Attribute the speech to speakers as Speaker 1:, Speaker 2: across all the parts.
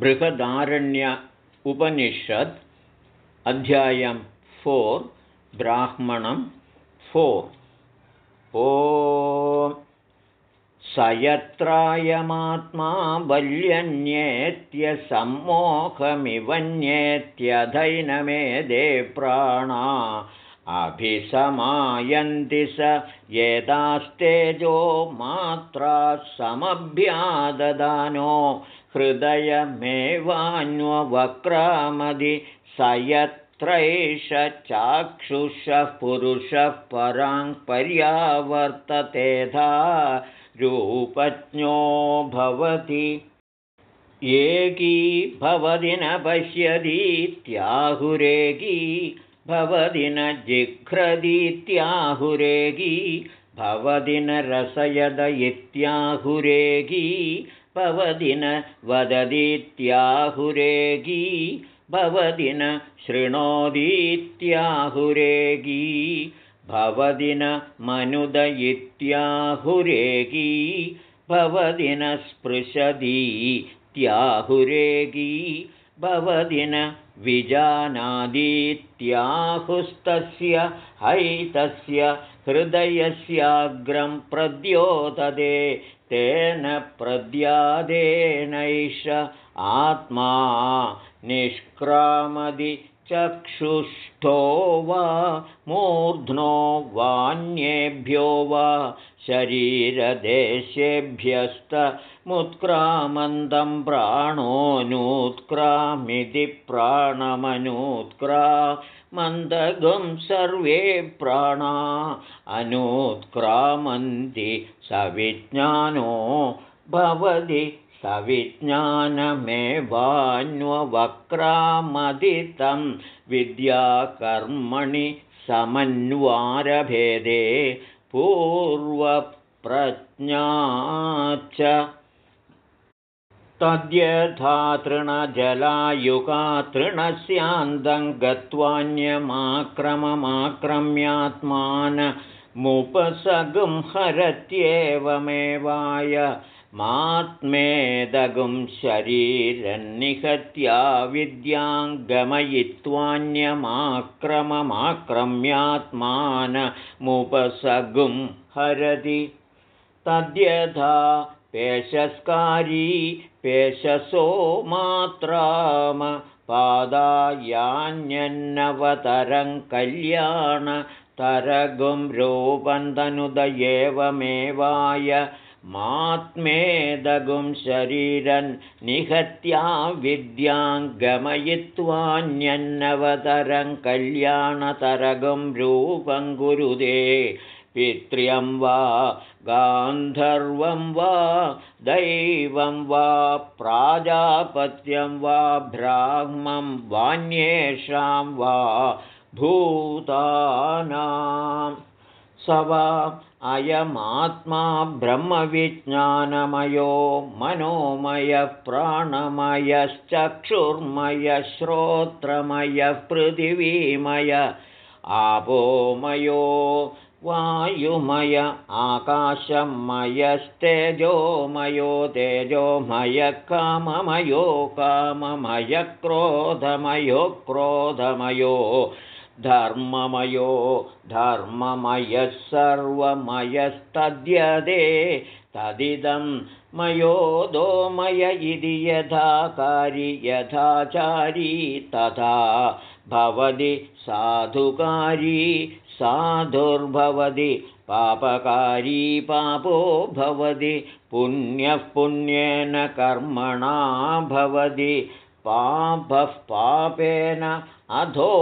Speaker 1: बृहदारण्य उपनिषत् अध्यायं four ब्राह्मणं four. ओ स यत्रायमात्मा बल्यन्येत्यसम्मोहमिवन्येत्यधैनमेदे प्राणा अभिसमायन्ति स एतास्तेजो मात्रा समभ्याददानो हृदयमेवान्ववक्रामदि स यत्रैष चाक्षुषः पुरुषः परां पर्यावर्ततेधा रूपज्ञो भवति। एकी भवति न पश्यतीत्याहुरेकी भवति न जिघ्रदीत्याहुरेगी भवति न रसयद इत्याहुरेगी भवति न वदतीत्याहुरेगी भवति न शृणोतीत्याहुरेगी भवति न मनुद इत्याहुरेगी भवति न स्पृशतीत्याहुरेगी भवति न विजानादीत्याहुस्तस्य हैतस्य हृदयस्याग्रं प्रद्योतदे तेन प्रद्यादेनैष आत्मा निष्क्रामदि चक्षुष्ठो वा मूर्ध्नो वान्येभ्यो वा शरीरदेशेभ्यस्तमुत्क्रामन्दं प्राणोऽनूत्क्रामिति प्राणमनूत्क्रा मन्दगं सर्वे प्राणा अनुत्क्रामन्ति सविज्ञानो भवति सविज्ञानमेवान्ववक्रामदितं विद्याकर्मणि समन्वारभेदे पूर्वप्रज्ञा च तद्यथा तृणजलायुगा तृणस्यान्तं गत्वान्यमाक्रममाक्रम्यात्मानमुपसगुंहरत्येवमेवाय मात्मेदगुं शरीरन्निहत्या विद्यां गमयित्वान्यमाक्रममाक्रम्यात्मानमुपसगुं हरति तद्यथा पेशस्कारी पेशसो मात्राम पादायान्यन्नवतरं कल्याणतरगुं रूपन्तनुद एवमेवाय मात्मेदगुं शरीरन् निहत्या विद्यां गमयित्वान्यन्नवतरं कल्याणतरगं रूपं गुरुदे पित्र्यं वा गान्धर्वं वा दैवं वा प्राजापत्यं वा ब्राह्मं वान्येषां वा भूतानां स वा अयमात्मा ब्रह्मविज्ञानमयो मनोमयः प्राणमयश्चक्षुर्मयः श्रोत्रमयः पृथिवीमय आपोमयो वायुमय आकाशमयस्तेजोमयो तेजोमयः काममयो काममयः क्रोधमयो क्रोधमयो धर्ममयो धर्ममयः सर्वमयस्तद्यदे तदिदं मयोदोमय इति यथाकारी यथाचारी तथा भवति साधुकारी साधुर्भवति पापकारी पापो भवति पुण्यः पुण्येन कर्मणा भवति पापः पापेन अधो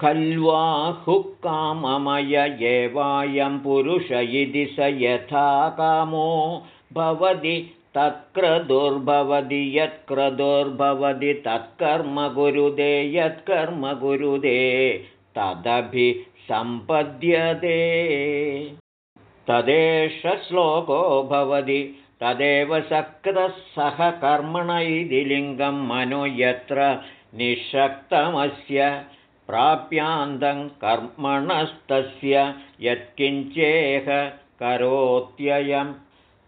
Speaker 1: खल्वाहुकाममय एवायं पुरुष इति स यथा कामो भवति तत्क्रदुर्भवति यत्क्रदुर्भवति तत्कर्म गुरुदे यत्कर्म गुरुदे तदभिसम्पद्यते तदेष श्लोको भवति तदेव सकृतः सह कर्मण इति लिङ्गं मनो यत्र निःशक्तमस्य प्राप्यान्तं कर्मणस्तस्य यत्किञ्चेह करोत्ययं।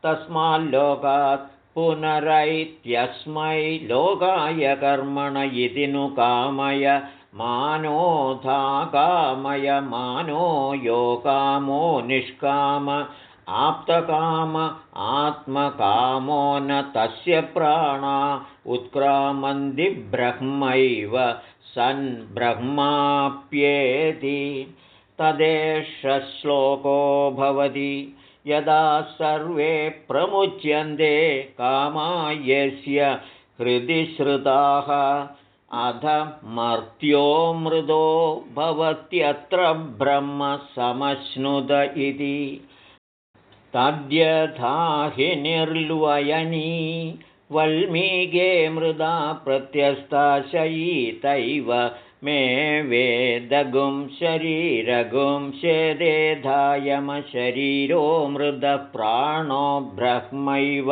Speaker 1: तस्माल्लोकात् पुनरैत्यस्मै लोकाय कर्मण इति नु कामय मानोधा कामय मानो यो कामो निष्काम। आप्तकाम आत्मकामो न तस्य प्राणा उत्क्रामन्ति ब्रह्मैव सन् ब्रह्माप्येति तदेष श्लोको भवति। यदा सर्वे प्रमुच्यन्ते कामायस्य हृदि श्रुताः अध मर्त्यो मृदो भवत्यत्र ब्रह्म समश्नुत इति। तद्यथा हि निर्ल्वयनी वल्मीगे मृदा प्रत्यस्ता शयीतैव मे वेदगुं शरीरगुं शेदेधायमशरीरो मृदप्राणो ब्रह्मैव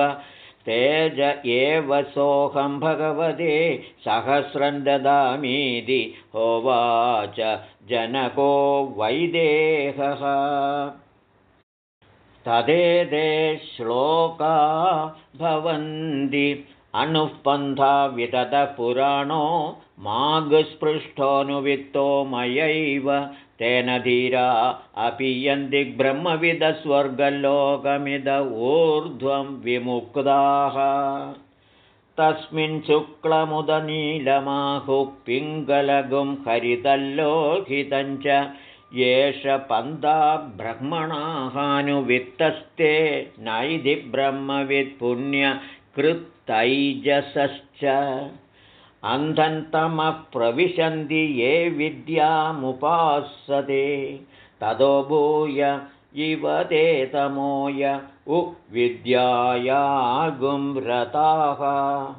Speaker 1: तेज एव सोऽहं भगवते सहस्रं ददामीति होवाच जनको वैदेहः तदेते श्लोका भवन्ति। अनुःपन्था विदतः पुराणो माघस्पृष्टोऽनुवित्तो मयैव। तेन धीरा अपि यन्ति ब्रह्मविदस्वर्गलोकमिद ऊर्ध्वं विमुक्ताः। तस्मिन् शुक्लमुदनीलमाहुः पिङ्गलगुं हरितल्लोहितञ्च एष पन्था ब्रह्मणाहानुवित्तस्ते नैधि ब्रह्मवित्पुण्यकृत्तैजसश्च। अन्धन्तमः प्रविशन्ति ये विद्यामुपासते। ततो भूय इव ते तमोय उ विद्यायागुंरताः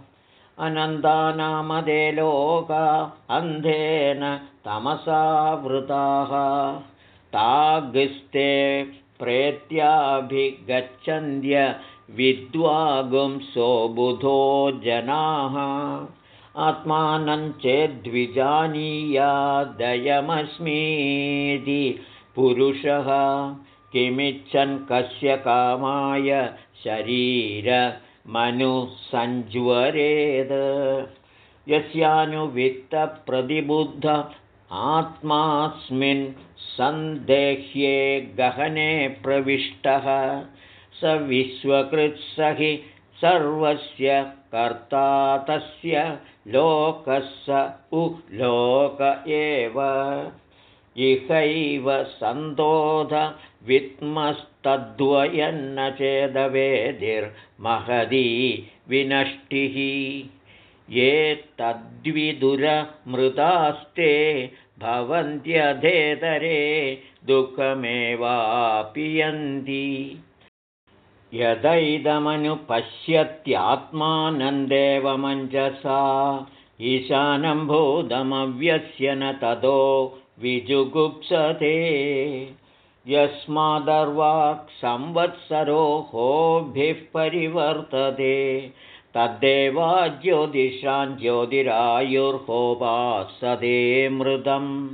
Speaker 1: अनन्तानामदे लोका अन्धेन तमसावृताः। ताग्स्ते प्रेत्याभिगच्छन्त्य विद्वागुंसो बुधो जनाः। आत्मानं चेद्विजानीयादयमस्मीति पुरुषः। किमिच्छन् कस्य कामाय शरीरमनुसञ्ज्वरेद यस्यानुवित्तप्रतिबुद्ध आत्मास्मिन् सन्देह्ये गहने प्रविष्टः। स विश्वकृत्स हि सर्वस्य कर्ता तस्य लोकः स उ लोक एव। इहैव सन्तोध विद्मस्तद्वयन्न चेदवेदिर्महदी विनष्टिः ये तद्विदुरमृतास्ते भवन्त्यधेतरे दुःखमेवापियन्ति। यदैदमनुपश्यत्यात्मानन्देवमञ्जसा ईशानं भूतमव्यस्य न ततो विजुगुप्सते। यस्मादर्वाक् संवत्सरो होभिः परिवर्तते तद्देवा ज्योतिषां ज्योतिरायुर्होपासदे मृदम्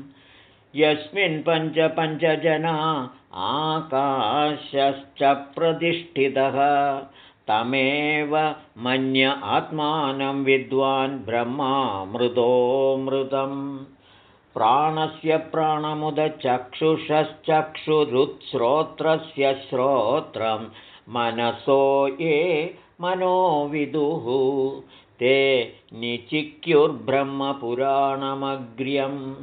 Speaker 1: यस्मिन् पञ्च पञ्चजना आकाशश्च प्रतिष्ठितः। तमेव मन्य आत्मानं विद्वान् ब्रह्मामृतोऽमृतं प्राणस्य प्राणमुदचक्षुषश्चक्षुरुत्स्रोत्रस्य श्रोत्रं मनसो ये मनोविदुः ते निचिक्युर्ब्रह्मपुराणमग्र्यम्।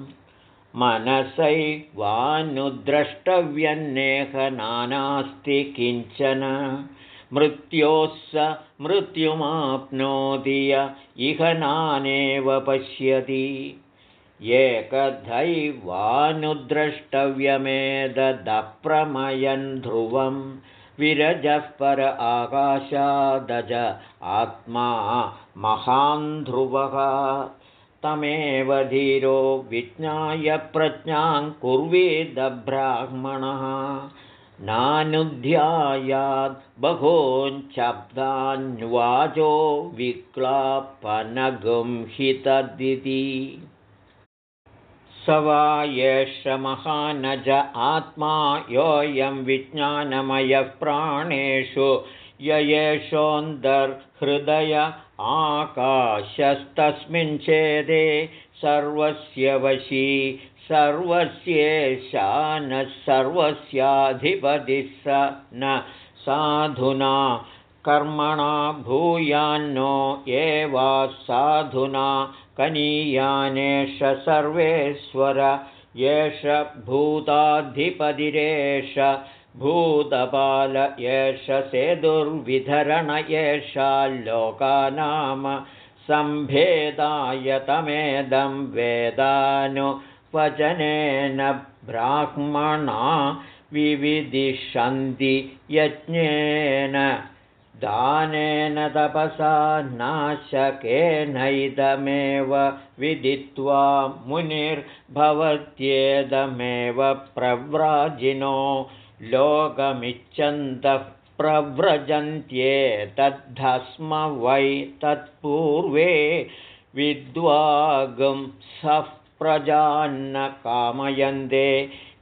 Speaker 1: मनसैवानुद्रष्टव्यन्नेह नानास्ति किञ्चन मृत्योः स मृत्युमाप्नोति य इह नानेव पश्यति। एकधैवानुद्रष्टव्यमेदप्रमयन् ध्रुवं विरजः पर आकाशादज आत्मा महान्ध्रुवः तमेव धीरो विज्ञाय प्रज्ञां कुर्वेदब्राह्मणः नानुध्यायाद् बहोञ्शब्दान्वाचो विक्लापनगुंहितदिति स वा एष महानज आत्मा योऽयं विज्ञानमयः प्राणेषु ययेषोऽन्तर्हृदय आकाशस्तस्मिन् छेदे सर्वस्य वशी सर्वस्येषा नः सर्वस्याधिपतिः स न साधुना कर्मणा भूयान्नो एवा साधुना कनीयानेष सर्वेश्वर एष भूताधिपतिरेष भूतपाल एष सेदुर्विधरण एषा लोकानाम सम्भेदायतमेदं वेदानुवचनेन ब्राह्मणा विविदिशन्ति यज्ञेन दानेन तपसा नाशकेनैदमेव विदित्वा मुनिर्भवत्येदमेव प्रव्राजिनो लोकमिच्छन्तः प्रव्रजन्त्येतद्धस्म वै तत्पूर्वे विद्वागं सः प्रजान्न कामयन्ते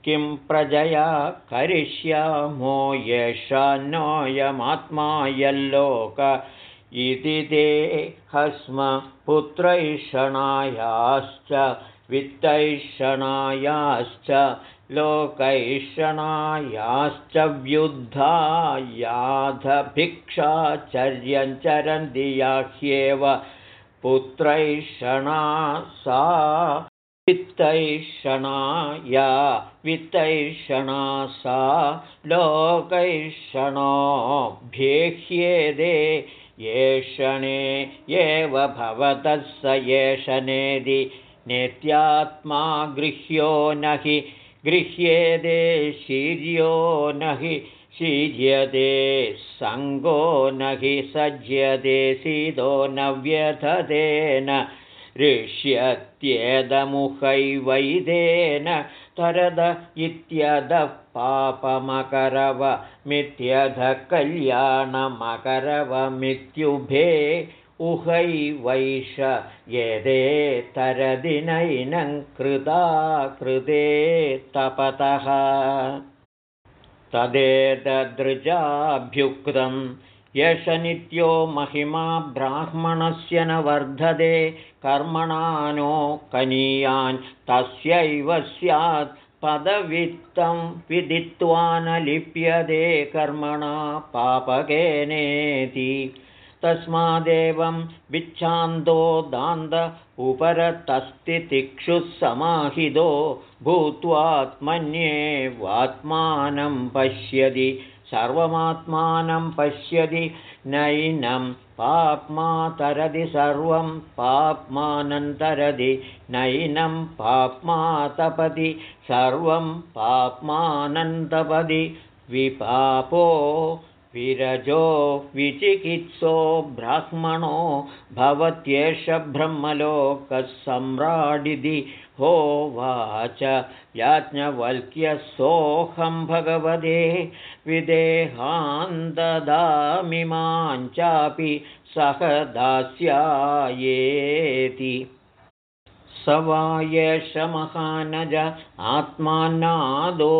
Speaker 1: किं प्रजया करिष्यामो येषान्नोऽयमात्मा यल्लोक इति ते हस्म पुत्रैषणायाश्च वित्तैषणायाश्च लोकैषणायाश्च व्युद्धायाधभिक्षाचर्यं चरन्ति याह्येव। पुत्रैषणा सा वित्तैषणाया वित्तैषणा सा लोकैषणोऽभ्येह्येदे येषणे एव भवतः स एषणेदि नेत्यात्मा गृह्यो न हि गृह्येदे शीर्यो न हि शीर्यते सङ्गो न हि सज्यते सीदो न व्यथतेन ऋष्यत्येदमुखैवैदेन तरद इत्यधः पापमकरव मिथ्यधः कल्याणमकरवमित्युभे उहैवैष यदे तरदिनैनं कृता कृते तपतः। तदेतदृजाभ्युक्तम् यश नित्यो महिमा ब्राह्मणस्य न वर्धते कर्मणा नो कनीयान् तस्यैव स्यात् पदवित्तं विदित्वा न लिप्यते कर्मणा पापकेनेति। तस्मादेवं विच्छान्दो दान्द उपरतस्तितिक्षुः समाहितो भूत्वात्मन्येवात्मानं पश्यति सर्वमात्मानं पश्यति नैनं पाप्मा तरति सर्वं पाप्मानन्तरति नैनं पाप्मा तपति सर्वं पाप्मानन्तपदि विपापो विरजो विचिकित्सो ब्राह्मणो भवत्येष ब्रह्मलोकसम्राडिति होवाच याज्ञवल्क्यसोऽहं भगवते विदेहान्ददामिमाञ्चापि सह दास्यायेति। स वा एष महानज आत्मानादो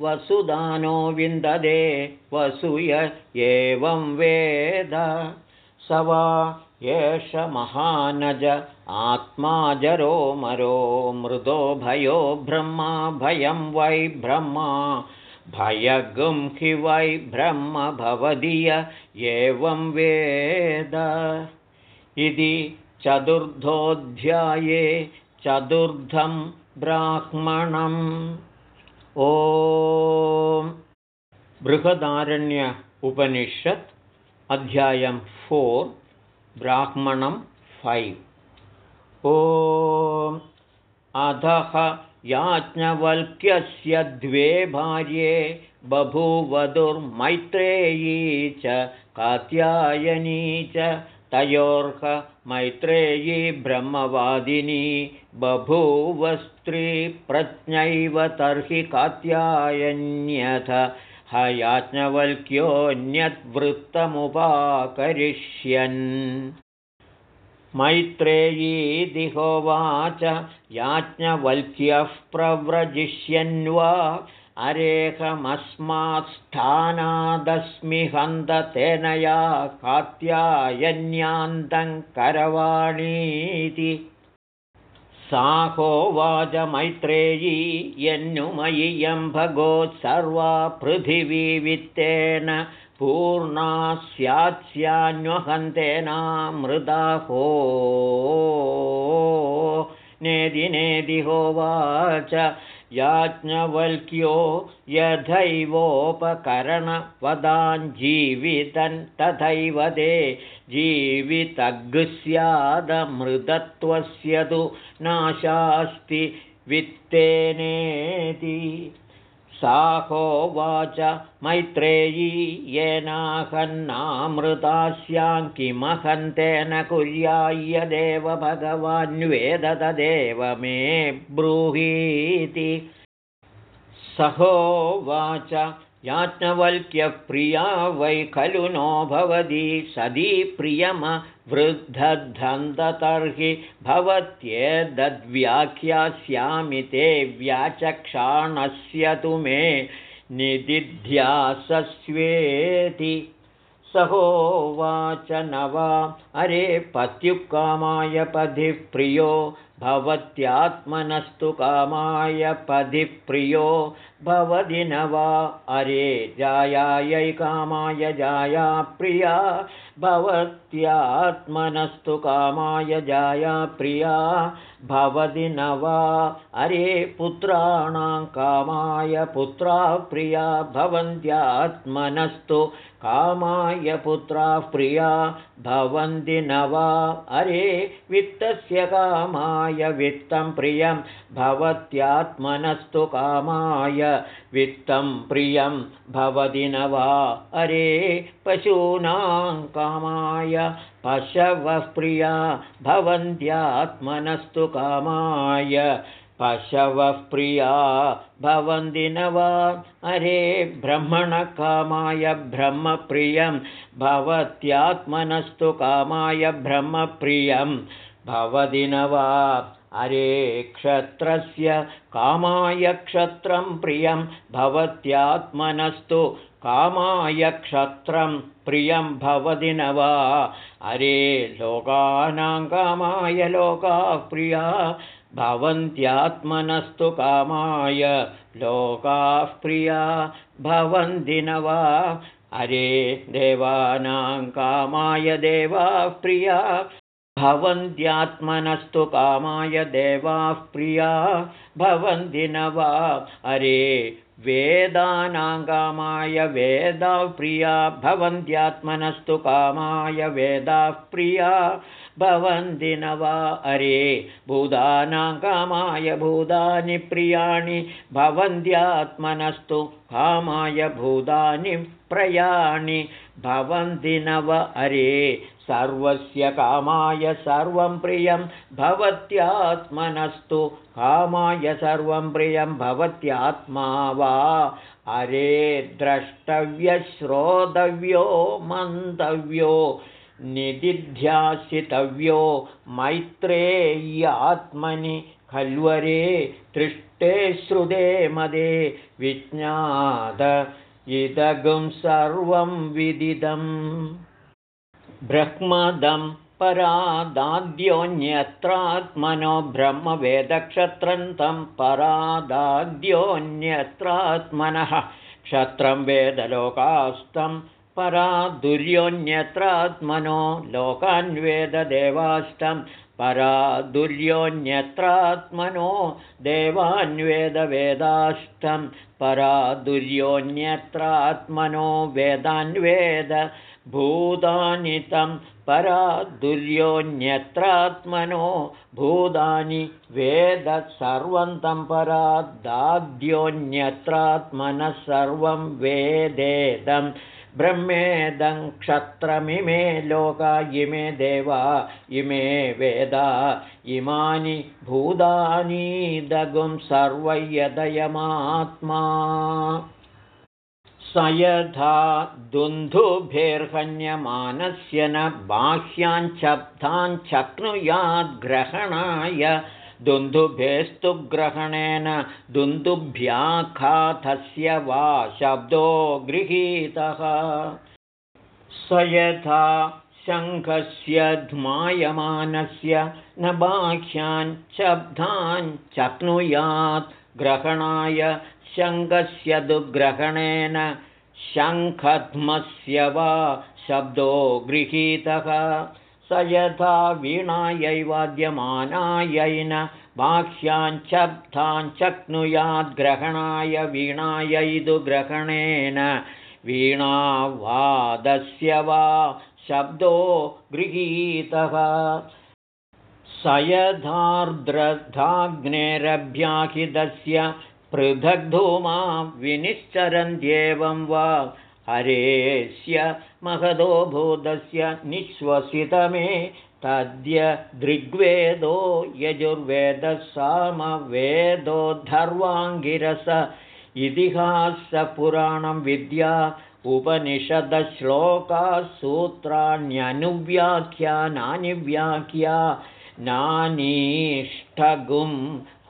Speaker 1: वसुदानो विन्ददे वसूय एवं वेद। स वा एष महानज आत्माजरो मरो मृदो भयो ब्रह्मा भयं वै ब्रह्मा भयगुं हि वै ब्रह्म भवदीय एवं वेद। इति चतुर्थोऽध्याये चतुर्धं ब्राह्मणम्। ओ बृहदारण्य उपनिषत् अध्यायं फोर् ब्राह्मणं फैव्। ओ अधः याज्ञवल्क्यस्य द्वे भार्ये बभूवधुर्मैत्रेयी च कात्यायनी च तयोर्ह मैत्रेयी ब्रह्मवादिनी बभूवस्त्रीप्रज्ञैव तर्हि कात्यायन्यथ ह याज्ञवल्क्योऽन्यद्वृत्तमुपाकरिष्यन् मैत्रेयीदिहोवाच याज्ञवल्क्यः प्रव्रजिष्यन्वा। अरेहमस्मात्स्थानादस्मि हन्ततेनया करवाणीति साहोवाच मैत्रेयी यन्नुमयि सर्वा पृथिवी वित्तेन पूर्णा स्यात्स्यान्वहन्तेनामृदाहो नेदि नेदि होवाच याज्ञवल्क्यो यथैवोपकरणवदाञ्जीवितं तथैव ते जीवितग्स्यादमृतत्वस्य तु नाशास्ति वित्तेनेति साहोवाच मैत्रेयी येनाहन्नामृतास्यां किमहन्तेन कुर्याय्यदेव भगवान्वेद तदेव मे ब्रूहीति सहोवाच याज्ञवल्क्यप्रिया वै खलु नो भवति सदी प्रियमवृद्धन्ततर्हि भवत्येदद्व्याख्यास्यामि ते व्याचक्षाणस्य तु मे निदिध्यासस्वेति। सहोवाच न वा अरे पत्युकामाय पथिः प्रियो भवत्यात्मनस्तु कामाय पदि प्रियो भवति न वा? अरे जायायै कामाय जाया प्रिया भवत्यात्मनस्तु कामाय जाया प्रिया भवति न वा? अरे पुत्राणां कामाय पुत्रा प्रिया भवन्त्यात्मनस्तु कामाय पुत्राः प्रिया भवन्ति न वा? अरे वित्तस्य कामाय वित्तं प्रियं भवत्यात्मनस्तु कामाय। वित्तं प्रियं भवति न वा? अरे पशूनां कामाय पशवः प्रिया भवन्त्यात्मनस्तु कामाय। पशवः प्रिया भवन्ति न वा? अरे ब्रह्मणकामाय ब्रह्मप्रियं भवत्यात्मनस्तु कामाय ब्रह्मप्रियं भवति न वा अरे क्षत्रस्य कामाय क्षत्रं प्रियं भवत्यात्मनस्तु कामाय क्षत्रं प्रियं भवति न वा अरे लोकानां कामाय लोकाः प्रिया भवन्त्यात्मनस्तु कामाय लोकाः प्रिया भवन्ति न वा अरे देवानां कामाय देवाः प्रिया भवन्त्यात्मनस्तु कामाय देवाः प्रिया भवन्ति न वा? अरे वेदानां कामाय वेदाः प्रिया भवन्त्यात्मनस्तु कामाय वेदाः प्रिया भवन्ति न वा? अरे भूतानां कामाय भूतानि प्रियाणि भवन्त्यात्मनस्तु कामाय भूतानि प्रयाणि भवन्ति न व अरे। सर्वस्य कामाय सर्वं प्रियं भवत्यात्मनस्तु। कामाय सर्वं प्रियं भवत्यात्मा वा। अरे द्रष्टव्यश्रोतव्यो मन्तव्यो निदिध्यासितव्यो मैत्रेय्यात्मनि खल्वरे तृष्टे श्रुते मदे विज्ञात इदगुं सर्वं विदिदम्। ब्रह्मदं परादाद्योऽन्यत्रात्मनो ब्रह्मवेदक्षत्रन्तं परादाद्योऽन्यत्रात्मनः क्षत्रं वेदलोकास्तं परा दुर्योऽन्यत्रात्मनो लोकान्वेददेवाष्टं। परा दुर्योऽन्यत्रात्मनो देवान्वेदवेदाष्टं। परा दुर्योऽन्यत्रात्मनो वेदान्वेद भूतानि तं। परा दुर्योऽन्यत्रात्मनो भूतानि वेद सर्वं तं परा दाद्योऽन्यत्रात्मनः सर्वं वेदेदम् ब्रह्मेदं क्षत्रमिमे लोका इमे देवा इमे वेदा इमानि भूतानीदगुं सर्वयदयमात्मा। स यथा दुन्धुभिर्हन्यमानस्य न बाह्याञ्छब्दाञ्छक्नुयाद्ग्रहणाय दुन्दुभेस्तु ग्रहणेन दुन्दुभ्याखातस्य वा शब्दो गृहीतः। स यथा शङ्खस्य ध्मायमानस्य न बाह्यान् शब्दान् चक्नुयात् ग्रहणाय शङ्खस्य दुग्रहणेन शङ्खध्मस्य वा शब्दो गृहीतः। स यथा वीणायै वाद्यमानायै बाह्यान् शक्नुयाद्ग्रहणाय वीणायैदुग्रहणेन वीणावादस्य वा शब्दो गृहीतः। स यथार्द्रधाग्नेरभ्याहितस्य पृथग्धूमा विनिश्चरन्त्येवं वा हरेस्य महदो भूतस्य निःश्वसितमे तद्य दृग्वेदो यजुर्वेदसामवेदोद्धर्वाङ्गिरस इतिहासपुराणं विद्या उपनिषदश्लोकाः सूत्राण्यनुव्याख्यानानि व्याख्या नानीष्ठगुं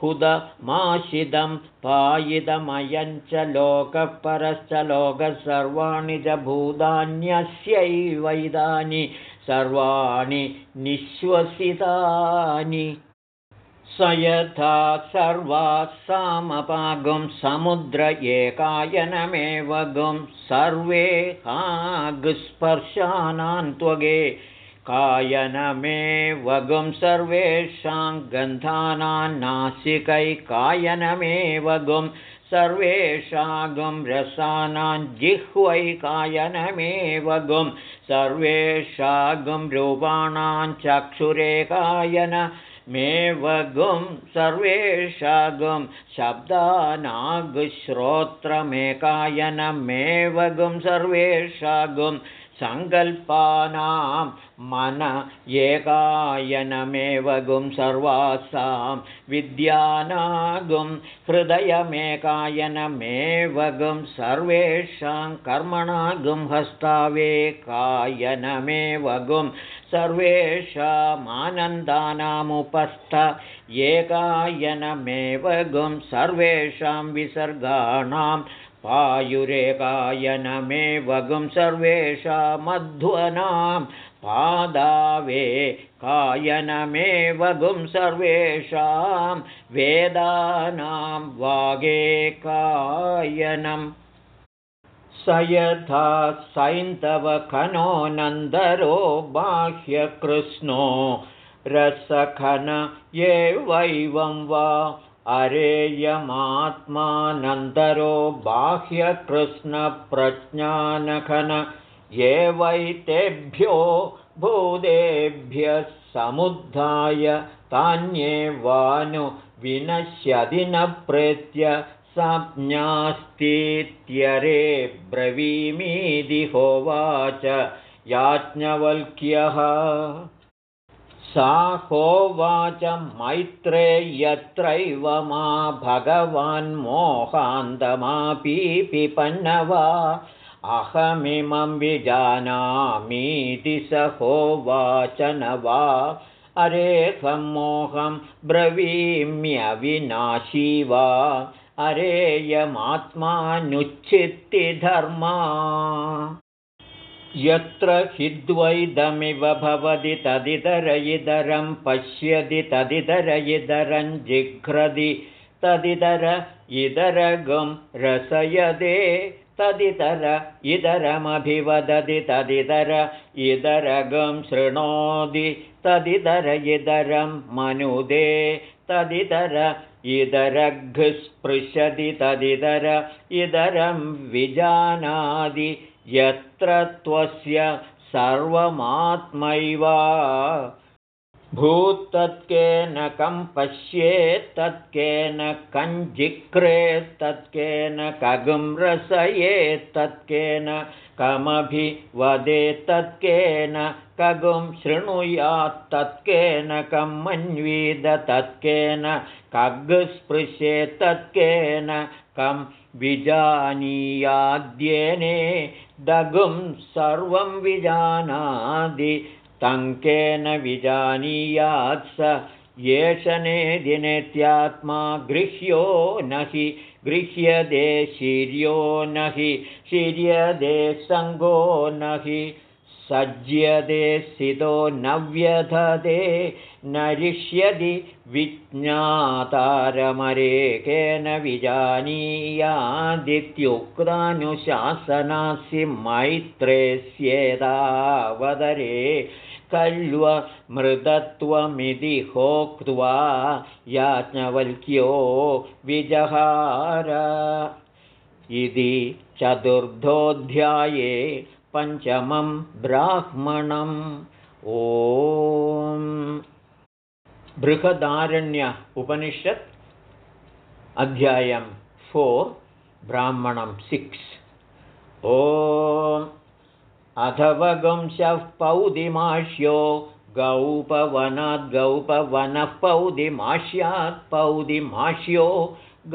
Speaker 1: हुदमाशिदं पायिदमयञ्च लोकः परश्च लोकः सर्वाणि च भूतान्यस्यैवैदानि सर्वाणि निःश्वसितानि। स यथा सर्वा सामपागुं समुद्र एकायनमेव गुं सर्वे त्वगे कायनमेवगुं सर्वेषां गन्धानान्नासिकैकायनमेवगुं सर्वेषां रसानां जिह्वैकायनमेवगुं सर्वेषां रूपाणां चक्षुरेकायनमेवगुं सर्वेषां शब्दानागुश्रोत्रमेकायनमेवगुं सर्वेषां सङ्कल्पानां मन एकायनमेव गुं सर्वासां विद्यानागुं हृदयमेकायनमेव गुं सर्वेषां कर्मणागुं हस्तावेकायनमेव गुं सर्वेषामानन्दानामुपस्थ एकायनमेव गुं सर्वेषां विसर्गाणां पायुरेकायनमेवगुं सर्वेषामध्वनां पादावे कायनमेवगुं सर्वेषां वेदानां वागेकायनम् स यथा सैन्तवखनो नन्दरो बाह्यकृष्णो रसखन एवैवं वा अरेयमात्मानन्दरो बाह्यकृष्णप्रज्ञानखन एवैतेभ्यो भूदेभ्यः समुद्धाय तान्येवानु विनश्यदि न प्रेत्य संज्ञास्तीत्यरे ब्रवीमीदि होवाच याज्ञवल्क्यः सा होवाच मैत्रे यत्रैव मा भगवान्मोहान्तमापीपिपन्नवा अहमिमं विजानामीति स होवाच न वा। अरेहं मोहं ब्रवीम्यविनाशी वा। अरेयमात्मानुच्छित्तिधर्मा यत्र हिद्वैदमिव भवति तदितर पश्यति तदितर इदरं जिघ्रदि तदितर इदरगं रसयदे तदितर इदरमभिवदति तदितर इदरगं शृणोति तदितर इदरं मनुदे तदितर इदरघ्स्पृशति तदितर इदरं विजानादि यत्र त्वस्य सर्वमात्मैव। भूत्तत्केन कं पश्येत्तत्केन कञ्जिक्रेत्तत्केन कगुं रसयेत्तत्केन कमभिवदेत्तत्केन कगुं शृणुयात्तत्केन कं मन्वीद तत्केन कग्स्पृशेत्तत्केन कं विजानीयाद्येने दगुं सर्वं विजानादि तङ्केन विजानीयात् स। येष नेदिनेत्यात्मा गृह्यो न हि गृह्यदे शिर्यो न हि शिर्यदे सङ्गो न हि सज्यते स्थितो न व्यधते नरिष्यति विज्ञातारमरेकेन विजानीयादित्युक्तानुशासनासि मैत्रेस्येदावदरे कल्वमृदत्वमिति होक्त्वा याज्ञवल्क्यो विजहार। इति चतुर्थोऽध्याये पञ्चमं ब्राह्मणम् ओ बृहदारण्य उपनिषत् अध्यायं फोर् ब्राह्मणं सिक्स्। ओ अथवगंशः पौदिमाश्यो गौपवनाद्गौपवनः पौदिमाश्यात् पौदिमाश्यो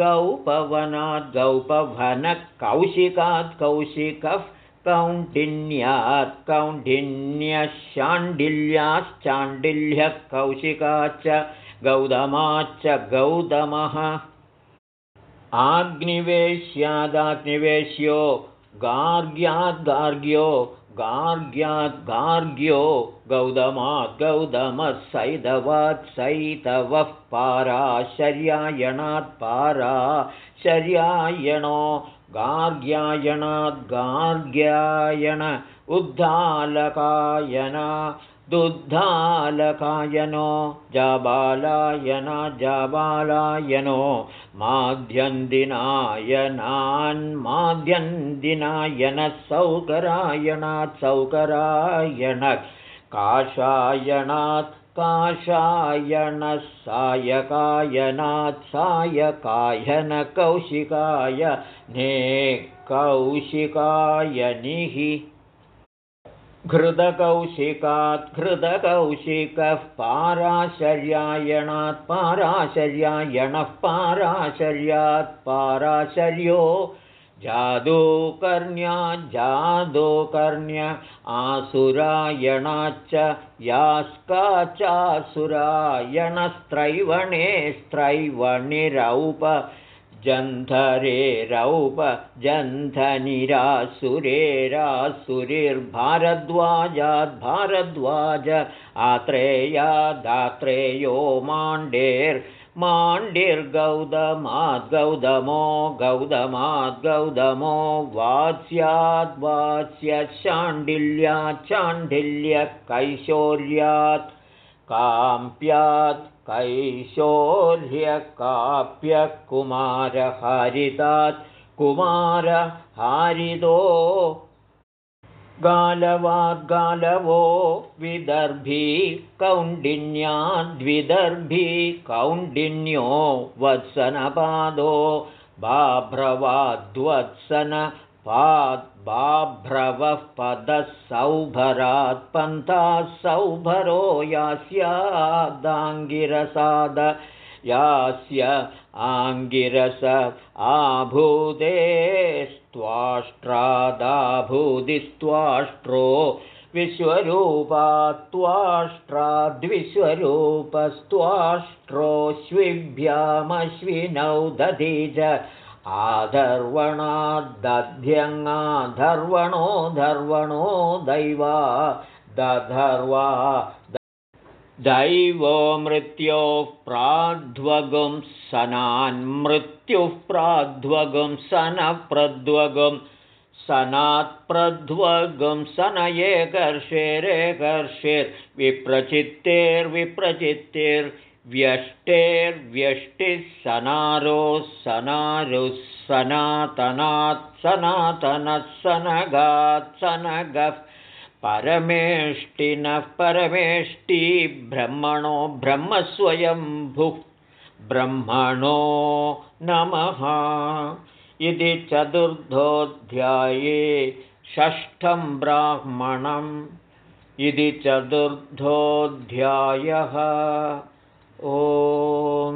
Speaker 1: गौपवनाद् गौपवनः कौशिकात् कौशिकः कौण्डिन्यात् कौण्डिन्यशाण्डिल्याश्चाण्डिल्यः कौशिकाच्च गौतमाच्च गौतमः। आग्निवेश्यादाग्निवेश्यो गार्ग्याद्गार्ग्यो गार्ग्याद्गार्ग्यो गौतमात् गौतमः सैतवात् सैतवः पाराशर्यायणात् पारा शर्यायणो गार्ग्यायणाद्गार्ग्यायण उद्धालकायन दुद्धालकायनो जाबालायन जाबालायनो माध्यन्दिनायनान्माध्यन्दिनायनः सौकरायणात् सौकरायण काषायणात् काषायणः सायकायनात् सायकायनकौशिकाय ने कौशिकायनिः घृतकौशिकात् घृतकौशिकः पाराशर्यायणात् पाराशर्यायणः पाराशर्यात् पाराशर्यो जादूकर्ण्या आसुरायणाच्च यास्का चासुरायणस्त्रैवणे स्त्रैवणिरौप जन्धरेरौप जन्धनिरासुरेरासुरिर्भारद्वाजाद्भारद्वाज आत्रेयादात्रेयो माण्डेर् माण्डिर्गौतमाद्गौतमो गौतमाद्गौतमो वाच्याद्वाच्यशाण्डिल्याच्चाण्डिल्यः कैशोर्यात् काम्प्यात् कैशोर्यकाप्यकुमारहारितात् कुमारहारितो गालवाद्गालवो विदर्भी कौण्डिन्याद्विदर्भी कौण्डिन्यो वत्सनपादो बाभ्रवाद्वत्सन पाद्बाभ्रवः पदः सौभरात् पन्थाः सौभरो यास्यादाङ्गिरसाद यास्य आङ्गिरस आभूदेस्त्वाष्ट्रादाभूदिस्त्वाष्ट्रो विश्वरूपात्वाष्ट्राद्विश्वरूपस्त्वाष्ट्रोऽश्विभ्यामश्विनौ दधिज आधर्वणाद्दध्यङ्गाधर्वणो धर्वणो दैवा दधर्वा दैवो मृत्योः प्राध्वगुं सनान्मृत्युः प्राध्वगुं सनप्रध्वगुं सनात्प्रध्वगुं सनये कर्षेरेकर्षेर्विप्रचित्तेर्विप्रचित्तेर्व्यष्टेर्व्यष्टिः सनारोः सनारुः सनातनात् सनातनः सनगात् सनगः परमेष्टिनः परमेष्टि ब्रह्मणो ब्रह्मस्वयंभुः ब्रह्मणो नमः। इति चतुर्थोऽध्याये षष्ठं ब्राह्मणम्। इति चतुर्थोऽध्यायः। ओ